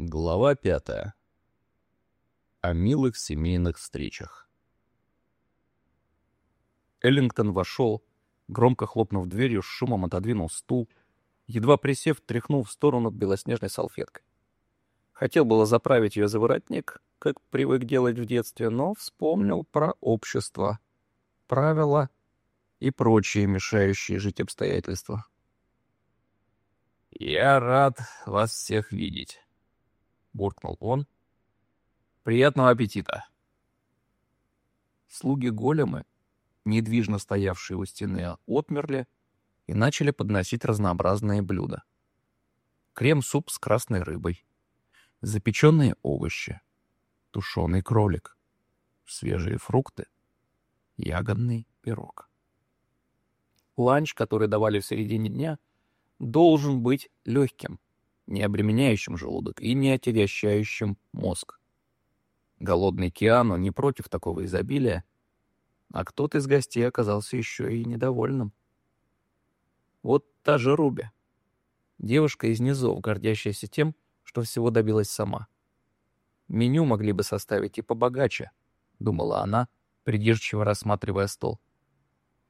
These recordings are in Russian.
Глава пятая. О милых семейных встречах. Эллингтон вошел, громко хлопнув дверью, с шумом отодвинул стул, едва присев, тряхнул в сторону белоснежной салфеткой. Хотел было заправить ее за воротник, как привык делать в детстве, но вспомнил про общество, правила и прочие мешающие жить обстоятельства. «Я рад вас всех видеть», — буркнул он. «Приятного аппетита!» Слуги големы, недвижно стоявшие у стены, отмерли и начали подносить разнообразные блюда. Крем-суп с красной рыбой, запеченные овощи, тушеный кролик, свежие фрукты, ягодный пирог. Ланч, который давали в середине дня, должен быть легким, не обременяющим желудок и не отягощающим мозг. Голодный Киану не против такого изобилия, а кто-то из гостей оказался еще и недовольным. Вот та же Руби. Девушка из низов, гордящаяся тем, что всего добилась сама. Меню могли бы составить и побогаче, думала она, придирчиво рассматривая стол.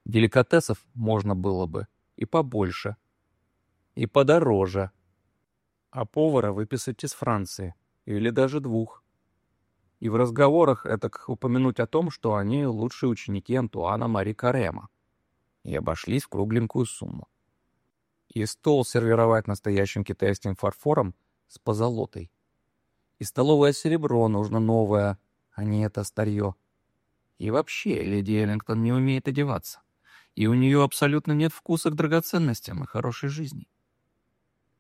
Деликатесов можно было бы и побольше — и подороже. А повара выписать из Франции, или даже двух. И в разговорах это упомянуть о том, что они лучшие ученики Антуана Мари Карема. И обошлись в кругленькую сумму. И стол сервировать настоящим китайским фарфором с позолотой. И столовое серебро нужно новое, а не это старье. И вообще, леди Эллингтон не умеет одеваться. И у нее абсолютно нет вкуса к драгоценностям и хорошей жизни.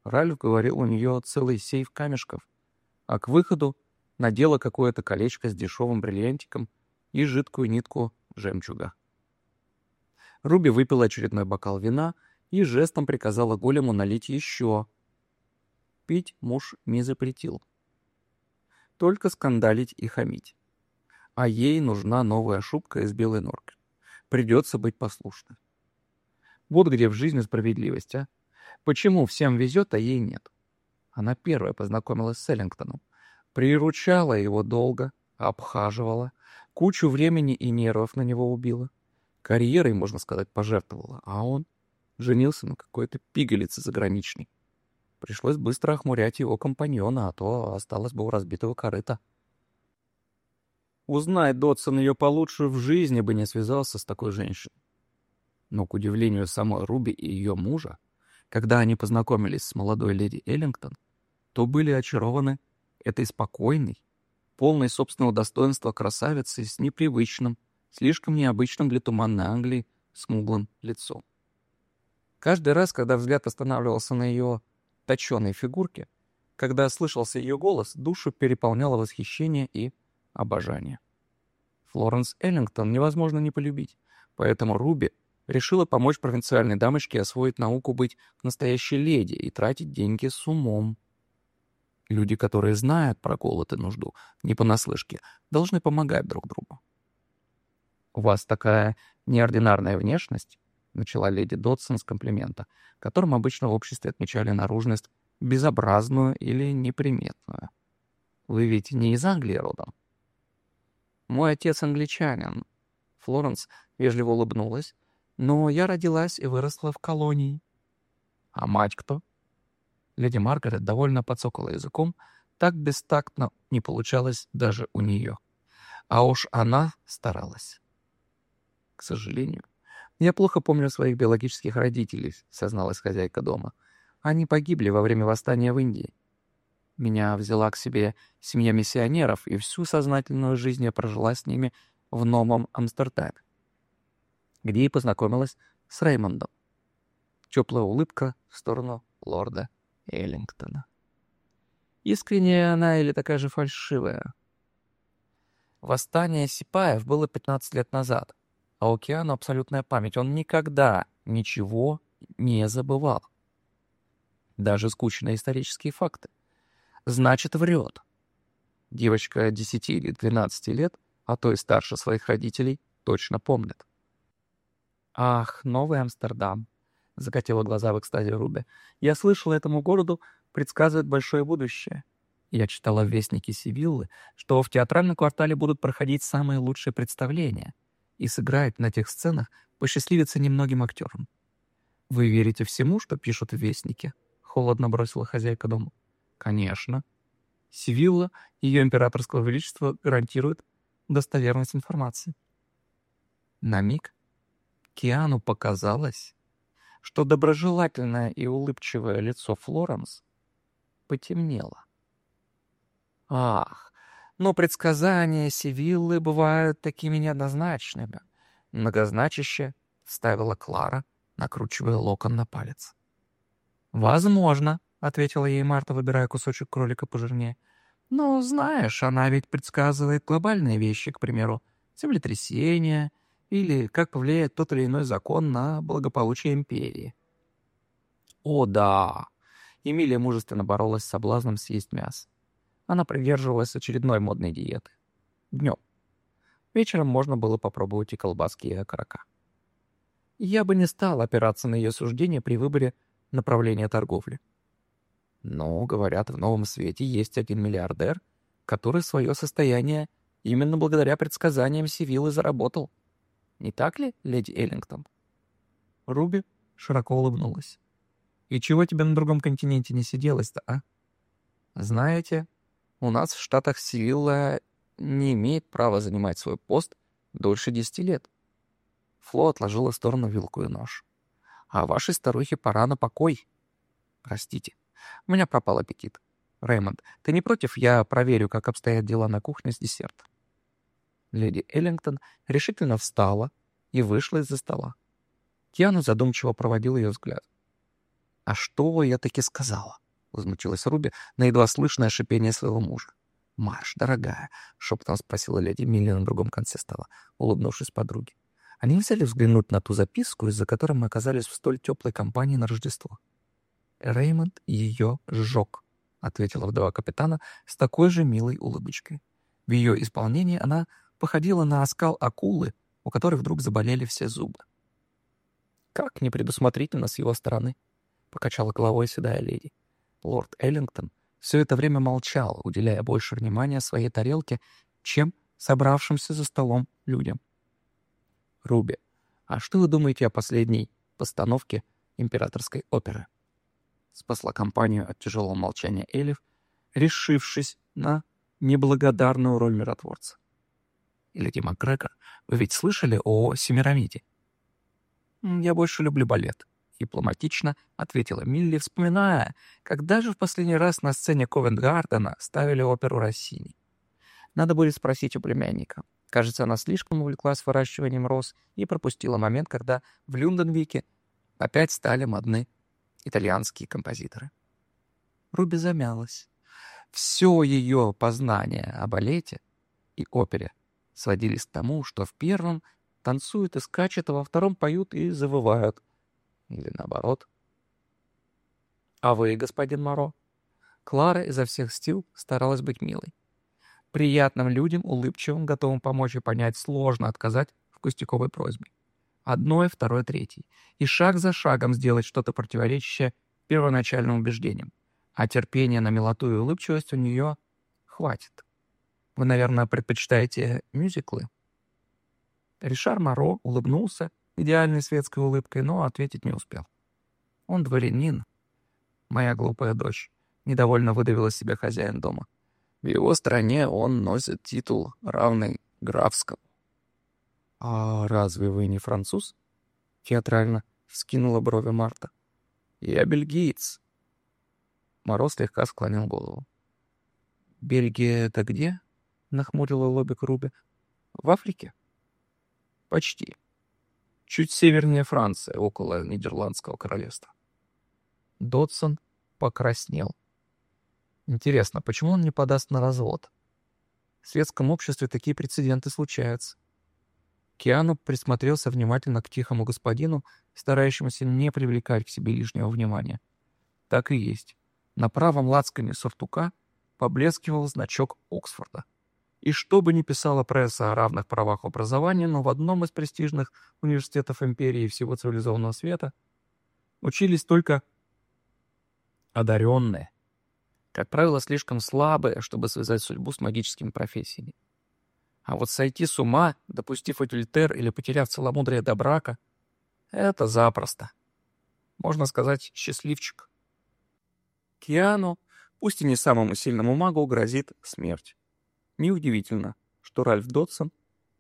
Ральф говорил, у нее целый сейф камешков, а к выходу надела какое-то колечко с дешевым бриллиантиком и жидкую нитку жемчуга. Руби выпила очередной бокал вина и жестом приказала голему налить еще. Пить муж не запретил. Только скандалить и хамить. А ей нужна новая шубка из белой норки. Придется быть послушной. Вот где в жизни справедливость, а? Почему всем везет, а ей нет? Она первая познакомилась с Эллингтоном. Приручала его долго, обхаживала, кучу времени и нервов на него убила. Карьерой, можно сказать, пожертвовала, а он женился на какой-то пигалице заграничной. Пришлось быстро охмурять его компаньона, а то осталось бы у разбитого корыта. Узнать Дотсон ее получше, в жизни бы не связался с такой женщиной. Но, к удивлению самой Руби и ее мужа, когда они познакомились с молодой леди Эллингтон, то были очарованы этой спокойной, полной собственного достоинства красавицей с непривычным, слишком необычным для туманной Англии смуглым лицом. Каждый раз, когда взгляд останавливался на ее точеной фигурке, когда слышался ее голос, душу переполняло восхищение и обожание. Флоренс Эллингтон невозможно не полюбить, поэтому Руби решила помочь провинциальной дамочке освоить науку быть настоящей леди и тратить деньги с умом. Люди, которые знают про голод и нужду, не понаслышке, должны помогать друг другу. «У вас такая неординарная внешность», — начала леди Додсон с комплимента, которым обычно в обществе отмечали наружность безобразную или неприметную. «Вы ведь не из Англии родом?» «Мой отец англичанин». Флоренс вежливо улыбнулась, но я родилась и выросла в колонии. А мать кто? Леди Маргарет довольно подсокала языком, так бестактно не получалось даже у нее. А уж она старалась. К сожалению, я плохо помню своих биологических родителей, созналась хозяйка дома. Они погибли во время восстания в Индии. Меня взяла к себе семья миссионеров, и всю сознательную жизнь я прожила с ними в Новом Амстердаме где и познакомилась с Реймондом. Теплая улыбка в сторону лорда Эллингтона. Искренняя она или такая же фальшивая? Восстание Сипаев было 15 лет назад, а океану абсолютная память. Он никогда ничего не забывал. Даже скучные исторические факты. Значит, врет. Девочка 10 или 12 лет, а то и старше своих родителей, точно помнит. «Ах, Новый Амстердам!» — закатила глаза в экстазе Руби. «Я слышала, этому городу предсказывает большое будущее. Я читала в Вестнике Сивиллы, что в театральном квартале будут проходить самые лучшие представления, и сыграть на тех сценах посчастливится немногим актерам. «Вы верите всему, что пишут в Вестнике?» — холодно бросила хозяйка дома. «Конечно. Сивилла, ее императорского величества, гарантирует достоверность информации». На миг Киану показалось, что доброжелательное и улыбчивое лицо Флоренс потемнело. Ах, но предсказания Сивиллы бывают такими неоднозначными. Многозначище вставила Клара, накручивая локон на палец. «Возможно», — ответила ей Марта, выбирая кусочек кролика пожирнее. «Но, знаешь, она ведь предсказывает глобальные вещи, к примеру, землетрясения или как повлияет тот или иной закон на благополучие империи». «О, да!» Эмилия мужественно боролась с соблазном съесть мясо. Она придерживалась очередной модной диеты. Днем. Вечером можно было попробовать и колбаски, и окорока. Я бы не стал опираться на ее суждение при выборе направления торговли. Но, говорят, в новом свете есть один миллиардер, который свое состояние именно благодаря предсказаниям Сивилы заработал. Не так ли, леди Эллингтон? Руби широко улыбнулась. «И чего тебе на другом континенте не сиделось-то, а? Знаете, у нас в Штатах Сивилла не имеет права занимать свой пост дольше десяти лет. Фло отложила в сторону вилку и нож. А вашей старухе пора на покой. Простите, у меня пропал аппетит. Рэймонд, ты не против, я проверю, как обстоят дела на кухне с десертом? Леди Эллингтон решительно встала и вышла из-за стола. Киану задумчиво проводил ее взгляд. «А что я таки сказала?» — возмутилась Руби на едва слышное шипение своего мужа. «Марш, дорогая!» — шепотом спросила леди Милли на другом конце стола, улыбнувшись подруге. Они взяли взглянуть на ту записку, из-за которой мы оказались в столь теплой компании на Рождество. «Реймонд ее сжег», — ответила вдова капитана с такой же милой улыбочкой. В ее исполнении она походила на оскал акулы, у которой вдруг заболели все зубы. «Как непредусмотрительно с его стороны», — покачала головой седая леди. Лорд Эллингтон все это время молчал, уделяя больше внимания своей тарелке, чем собравшимся за столом людям. «Руби, а что вы думаете о последней постановке императорской оперы?» Спасла компанию от тяжелого молчания Элиф, решившись на неблагодарную роль миротворца. И леди Макгрегор, вы ведь слышали о Семирамиде? Я больше люблю балет. — дипломатично ответила Милли, вспоминая, когда же в последний раз на сцене Ковент-Гардена ставили оперу Россини. Надо будет спросить у племянника. Кажется, она слишком увлеклась выращиванием роз и пропустила момент, когда в Люнденвике опять стали модны итальянские композиторы. Руби замялась. Все ее познания о балете и опере сводились к тому, что в первом танцуют и скачут, а во втором поют и завывают, или наоборот. А вы, господин Моро? Клара изо всех сил старалась быть милой. Приятным людям, улыбчивым, готовым помочь и понять, сложно отказать в пустяковой просьбе. Одной, второй, третий. И шаг за шагом сделать что-то противоречащее первоначальным убеждениям. А терпения на милоту и улыбчивость у нее хватит. Вы, наверное, предпочитаете мюзиклы? Ришар Моро улыбнулся идеальной светской улыбкой, но ответить не успел. Он дворянин. Моя глупая дочь. Недовольно выдавила себе хозяин дома. В его стране он носит титул, равный графскому. «А разве вы не француз?» Театрально вскинула брови Марта. «Я бельгиец». Мороз слегка склонил голову. «Бельгия — это где?» — нахмурила лобик Руби. «В Африке?» «Почти», чуть севернее Франции, около Нидерландского королевства. Додсон покраснел. Интересно, почему он не подаст на развод? В светском обществе такие прецеденты случаются. Киану присмотрелся внимательно к тихому господину, старающемуся не привлекать к себе лишнего внимания. Так и есть. На правом лацкане сортука поблескивал значок Оксфорда. И что бы ни писала пресса о равных правах образования, но в одном из престижных университетов империи и всего цивилизованного света учились только одаренные. как правило, слишком слабые, чтобы связать судьбу с магическими профессиями. А вот сойти с ума, допустив адюльтер или потеряв целомудрие до брака — это запросто. Можно сказать, счастливчик. Киану, пусть и не самому сильному магу, грозит смерть. Неудивительно, что Ральф Додсон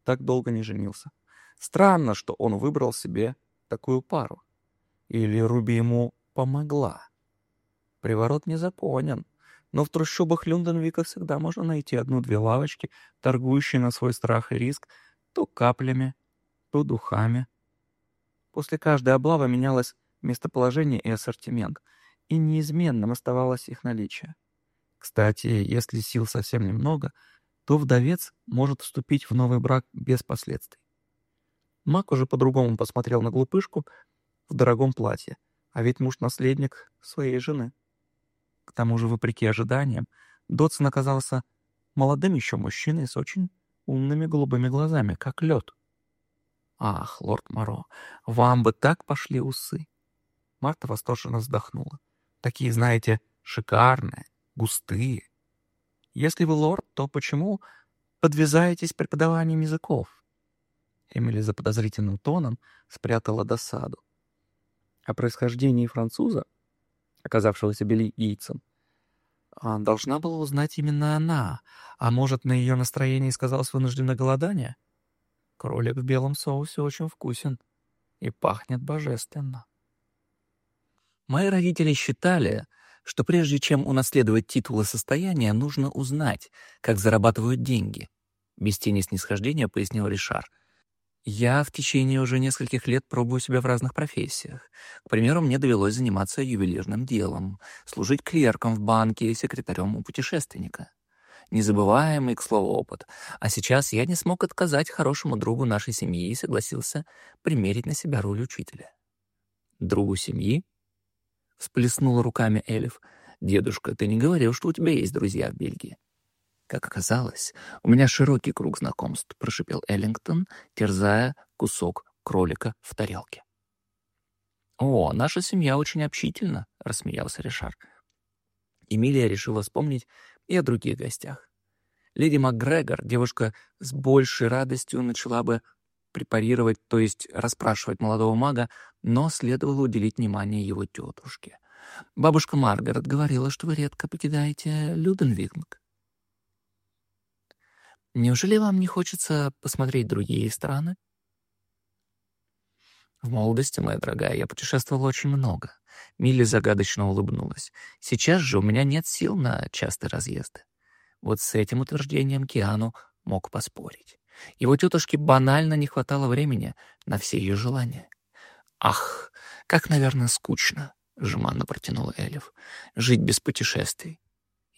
так долго не женился. Странно, что он выбрал себе такую пару. Или Руби ему помогла. Приворот незаконен, но в трущобах Люнденвика всегда можно найти одну-две лавочки, торгующие на свой страх и риск то каплями, то духами. После каждой облавы менялось местоположение и ассортимент, и неизменным оставалось их наличие. Кстати, если сил совсем немного, то вдовец может вступить в новый брак без последствий. Мак уже по-другому посмотрел на глупышку в дорогом платье, а ведь муж-наследник своей жены. К тому же, вопреки ожиданиям, Дотсон оказался молодым еще мужчиной с очень умными голубыми глазами, как лед. «Ах, лорд Моро, вам бы так пошли усы!» Марта восторженно вздохнула. «Такие, знаете, шикарные, густые, если вы лорд, то почему подвязаетесь преподаванием языков?» Эмили за подозрительным тоном спрятала досаду. О происхождении француза, оказавшегося бельгийцем, а, должна была узнать именно она, а может, на ее настроении сказалось вынужденное голодание? Кролик в белом соусе очень вкусен и пахнет божественно. Мои родители считали, что прежде чем унаследовать титул и состояние, нужно узнать, как зарабатывают деньги. Без тени снисхождения пояснил Ришар. Я в течение уже нескольких лет пробую себя в разных профессиях. К примеру, мне довелось заниматься ювелирным делом, служить клерком в банке и секретарем у путешественника. Незабываемый, к слову, опыт. А сейчас я не смог отказать хорошему другу нашей семьи и согласился примерить на себя роль учителя. Другу семьи — всплеснула руками Элиф. «Дедушка, ты не говорил, что у тебя есть друзья в Бельгии?» «Как оказалось, у меня широкий круг знакомств», — прошипел Эллингтон, терзая кусок кролика в тарелке. «О, наша семья очень общительна», — рассмеялся Ришар. Эмилия решила вспомнить и о других гостях. Леди МакГрегор, девушка с большей радостью начала бы препарировать, то есть расспрашивать молодого мага, но следовало уделить внимание его тетушке. Бабушка Маргарет говорила, что вы редко покидаете Люденвинг. Неужели вам не хочется посмотреть другие страны? В молодости, моя дорогая, я путешествовала очень много. Милли загадочно улыбнулась. Сейчас же у меня нет сил на частые разъезды. Вот с этим утверждением Киану мог поспорить. Его тетушке банально не хватало времени на все ее желания. «Ах, как, наверное, скучно», — жеманно протянула Элиф, — «жить без путешествий.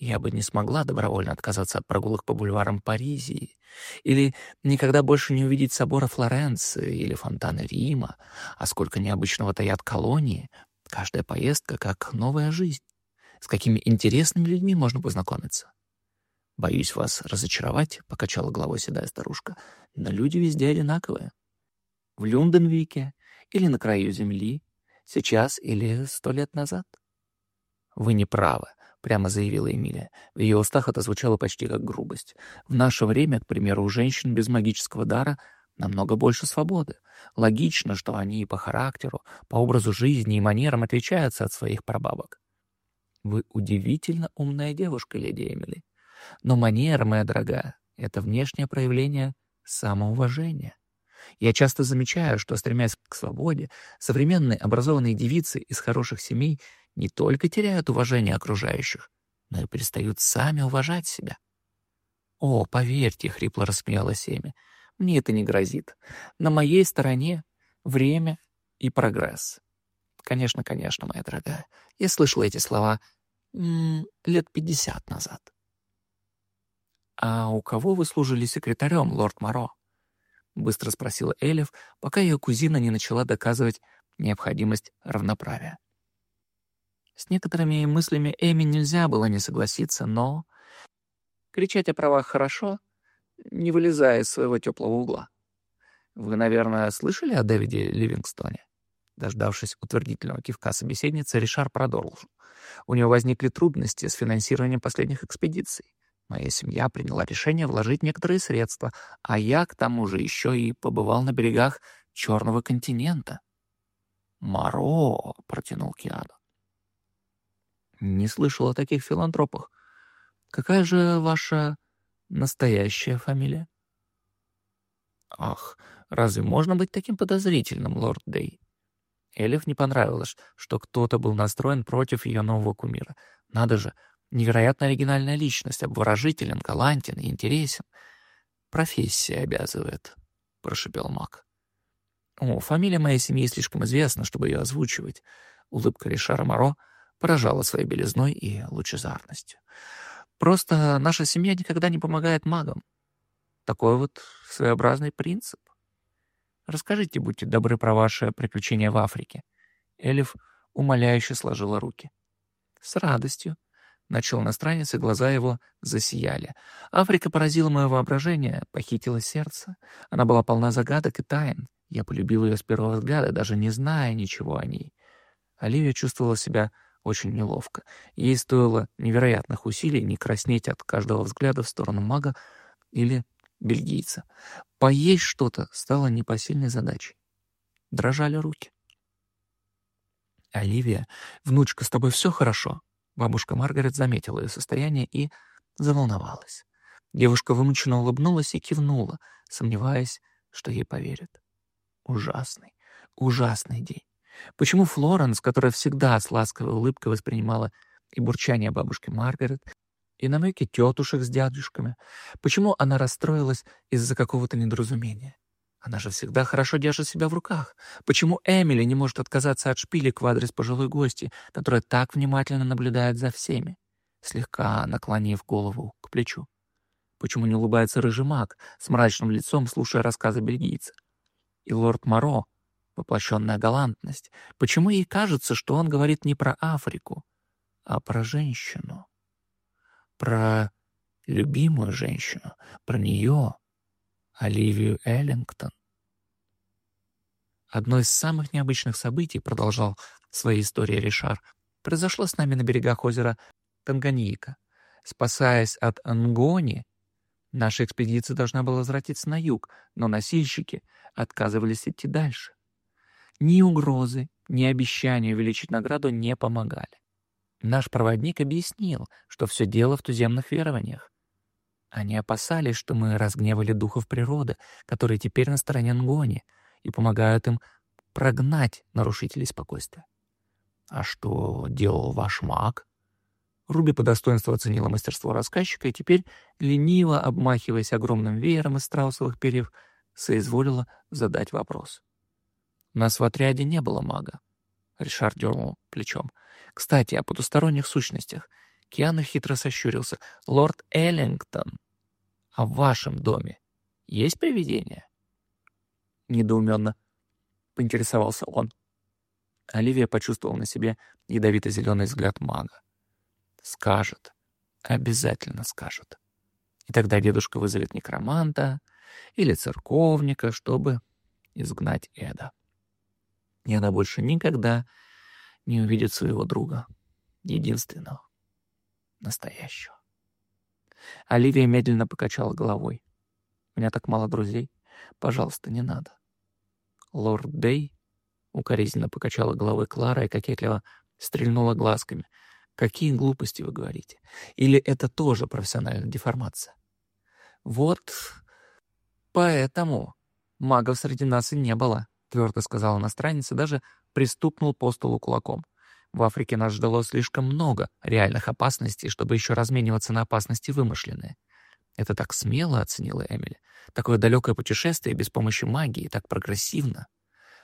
Я бы не смогла добровольно отказаться от прогулок по бульварам Паризии или никогда больше не увидеть собора Флоренции или фонтаны Рима, а сколько необычного таят колонии. Каждая поездка как новая жизнь. С какими интересными людьми можно познакомиться. «Боюсь вас разочаровать», — покачала головой седая старушка, «но люди везде одинаковые. В Люнденвике или на краю земли, сейчас или сто лет назад». «Вы не правы», — прямо заявила Эмилия. В ее устах это звучало почти как грубость. «В наше время, к примеру, у женщин без магического дара намного больше свободы. Логично, что они и по характеру, по образу жизни и манерам отличаются от своих прабабок». «Вы удивительно умная девушка, леди Эмили», но манера, моя дорогая, — это внешнее проявление самоуважения. Я часто замечаю, что, стремясь к свободе, современные образованные девицы из хороших семей не только теряют уважение окружающих, но и перестают сами уважать себя. «О, поверьте», — хрипло рассмеялась Эми, — «мне это не грозит. На моей стороне время и прогресс». «Конечно, конечно, моя дорогая. Я слышала эти слова м -м, лет пятьдесят назад». «А у кого вы служили секретарем, лорд Моро?» — быстро спросила Элиф, пока ее кузина не начала доказывать необходимость равноправия. С некоторыми мыслями Эми нельзя было не согласиться, но... Кричать о правах хорошо, не вылезая из своего теплого угла. Вы, наверное, слышали о Дэвиде Ливингстоне? Дождавшись утвердительного кивка собеседницы, Ришар продолжил. У него возникли трудности с финансированием последних экспедиций. Моя семья приняла решение вложить некоторые средства, а я, к тому же, еще и побывал на берегах Черного континента. «Моро!» — протянул Киаду. «Не слышал о таких филантропах. Какая же ваша настоящая фамилия?» «Ах, разве можно быть таким подозрительным, лорд Дей?» Элиф не понравилось, что кто-то был настроен против ее нового кумира. Надо же, невероятно оригинальная личность, обворожителен, галантен и интересен. «Профессия обязывает», — прошепел маг. «О, фамилия моей семьи слишком известна, чтобы ее озвучивать». Улыбка Ришара Моро поражала своей белизной и лучезарностью. «Просто наша семья никогда не помогает магам. Такой вот своеобразный принцип». Расскажите, будьте добры, про ваше приключение в Африке». Элиф умоляюще сложила руки. «С радостью», — начал иностранец, и глаза его засияли. «Африка поразила мое воображение, похитила сердце. Она была полна загадок и тайн. Я полюбил ее с первого взгляда, даже не зная ничего о ней». Оливия чувствовала себя очень неловко. Ей стоило невероятных усилий не краснеть от каждого взгляда в сторону мага или бельгийца. Поесть что-то стало непосильной задачей. Дрожали руки. «Оливия, внучка, с тобой все хорошо?» Бабушка Маргарет заметила ее состояние и заволновалась. Девушка вымученно улыбнулась и кивнула, сомневаясь, что ей поверят. Ужасный, ужасный день. Почему Флоренс, которая всегда с ласковой улыбкой воспринимала и бурчание бабушки Маргарет, и намеки тетушек с дядюшками. Почему она расстроилась из-за какого-то недоразумения? Она же всегда хорошо держит себя в руках. Почему Эмили не может отказаться от шпилек в адрес пожилой гости, которая так внимательно наблюдает за всеми, слегка наклонив голову к плечу? Почему не улыбается рыжий маг с мрачным лицом, слушая рассказы бельгийца? И лорд Моро, воплощенная галантность, почему ей кажется, что он говорит не про Африку, а про женщину? про любимую женщину, про нее, Оливию Эллингтон. Одно из самых необычных событий, продолжал свои истории Ришар, произошло с нами на берегах озера Танганьика. Спасаясь от Ангони, наша экспедиция должна была возвратиться на юг, но носильщики отказывались идти дальше. Ни угрозы, ни обещания увеличить награду не помогали. Наш проводник объяснил, что все дело в туземных верованиях. Они опасались, что мы разгневали духов природы, которые теперь на стороне Нгони, и помогают им прогнать нарушителей спокойствия. А что делал ваш маг? Руби по достоинству оценила мастерство рассказчика и теперь, лениво обмахиваясь огромным веером из страусовых перьев, соизволила задать вопрос. Нас в отряде не было мага. Ришард дернул плечом. Кстати, о потусторонних сущностях. Киану хитро сощурился. «Лорд Эллингтон, а в вашем доме есть привидение?» Недоуменно поинтересовался он. Оливия почувствовал на себе ядовито-зеленый взгляд мага. «Скажет. Обязательно скажет. И тогда дедушка вызовет некроманта или церковника, чтобы изгнать Эда. И она больше никогда не увидит своего друга, единственного, настоящего. Оливия медленно покачала головой. «У меня так мало друзей. Пожалуйста, не надо». Лорд Дей укоризненно покачала головой Клара и кокетливо стрельнула глазками. «Какие глупости вы говорите? Или это тоже профессиональная деформация?» «Вот поэтому магов среди нас и не было», — твердо сказала иностранец и даже пристукнул по столу кулаком. В Африке нас ждало слишком много реальных опасностей, чтобы еще размениваться на опасности вымышленные. Это так смело оценила Эмили. Такое далекое путешествие без помощи магии, так прогрессивно.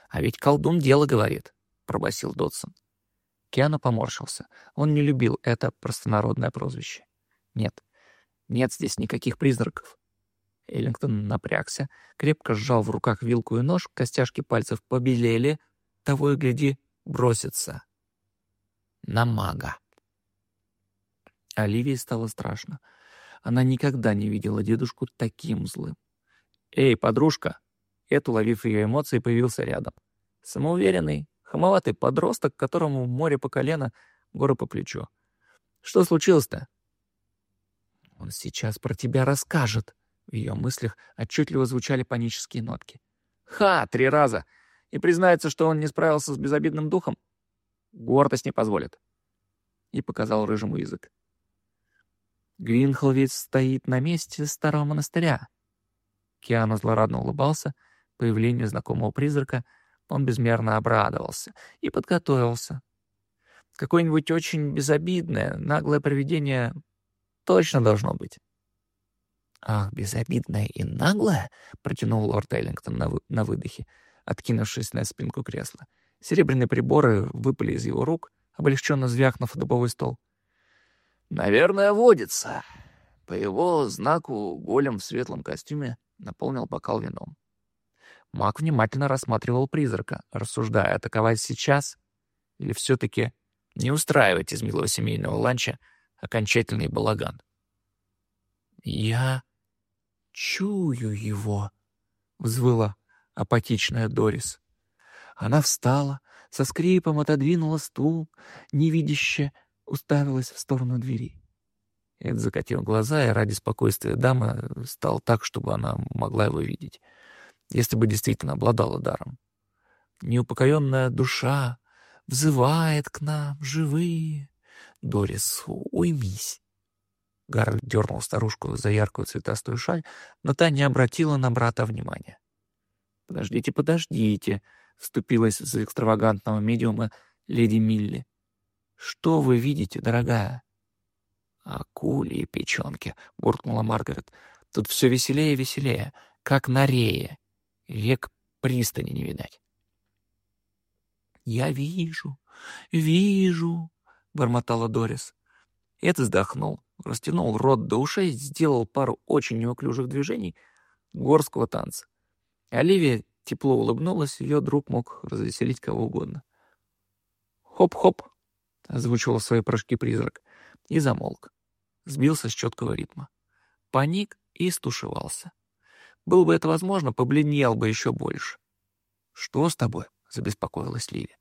А ведь колдун дело говорит, пробасил Додсон. Киану поморщился. Он не любил это простонародное прозвище. Нет, нет здесь никаких призраков. Эллингтон напрягся, крепко сжал в руках вилку и нож, костяшки пальцев побелели, того и гляди, бросится. На мага. Оливии стало страшно. Она никогда не видела дедушку таким злым. «Эй, подружка!» Эд, уловив ее эмоции, появился рядом. Самоуверенный, Хамоватый подросток, которому море по колено, горы по плечу. «Что случилось-то?» «Он сейчас про тебя расскажет», в ее мыслях отчетливо звучали панические нотки. «Ха! Три раза! И признается, что он не справился с безобидным духом? Гордость не позволит!» И показал рыжему язык. Гвинхл ведь стоит на месте старого монастыря. Киану злорадно улыбался появлению знакомого призрака, он безмерно обрадовался и подготовился. Какое-нибудь очень безобидное, наглое привидение точно должно быть. «Ах, безобидная и наглая!» — протянул лорд Эллингтон на, вы на выдохе, откинувшись на спинку кресла. Серебряные приборы выпали из его рук, облегченно звякнув дубовый стол. «Наверное, водится». По его знаку голем в светлом костюме наполнил бокал вином. Маг внимательно рассматривал призрака, рассуждая, атаковать сейчас или все-таки не устраивать из милого семейного ланча окончательный балаган. «Я чую его», — взвыла апатичная Дорис. Она встала, со скрипом отодвинула стул, невидяще уставилась в сторону двери. Эд закатил глаза, и ради спокойствия дамы стал так, чтобы она могла его видеть, если бы действительно обладала даром. Неупокоенная душа взывает к нам, живые. Дорис, уймись. Гарольд дернул старушку за яркую цветастую шаль, но та не обратила на брата внимания. «Подождите, подождите», — вступилась за экстравагантного медиума леди Милли. «Что вы видите, дорогая?» «Акули и печенки», — буркнула Маргарет. «Тут все веселее и веселее, как на рее. Век пристани не видать». «Я вижу, вижу», — бормотала Дорис. Эд вздохнул растянул рот до ушей, сделал пару очень неуклюжих движений горского танца. Оливия тепло улыбнулась, ее друг мог развеселить кого угодно. «Хоп-хоп!» — озвучивал свои прыжки призрак. И замолк. Сбился с четкого ритма. Паник и стушевался. Было бы это возможно, побледнел бы еще больше. «Что с тобой?» — забеспокоилась Ливи.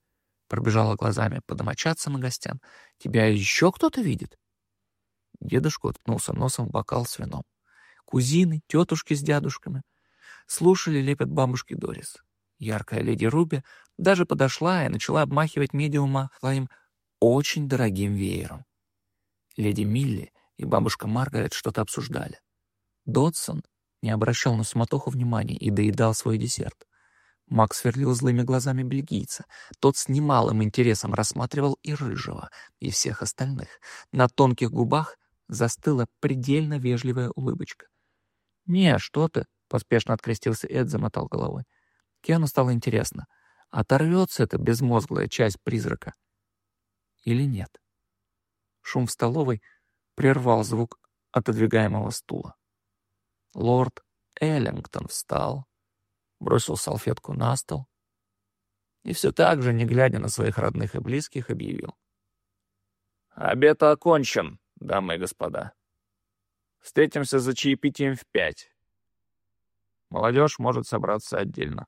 Пробежала глазами по домочадцам и гостям. «Тебя еще кто-то видит?» Дедушка уткнулся носом в бокал с вином. Кузины, тетушки с дядушками слушали лепет бабушки Дорис. Яркая леди Руби даже подошла и начала обмахивать медиума своим очень дорогим веером. Леди Милли и бабушка Маргарет что-то обсуждали. Додсон не обращал на суматоху внимания и доедал свой десерт. Макс сверлил злыми глазами бельгийца. Тот с немалым интересом рассматривал и рыжего, и всех остальных. На тонких губах застыла предельно вежливая улыбочка. «Не, что ты?» — поспешно открестился Эд, замотал головой. Киану стало интересно, оторвется эта безмозглая часть призрака или нет? Шум в столовой прервал звук отодвигаемого стула. Лорд Эллингтон встал, бросил салфетку на стол и все так же, не глядя на своих родных и близких, объявил. «Обед окончен!» дамы и господа. Встретимся за чаепитием в пять. Молодежь может собраться отдельно.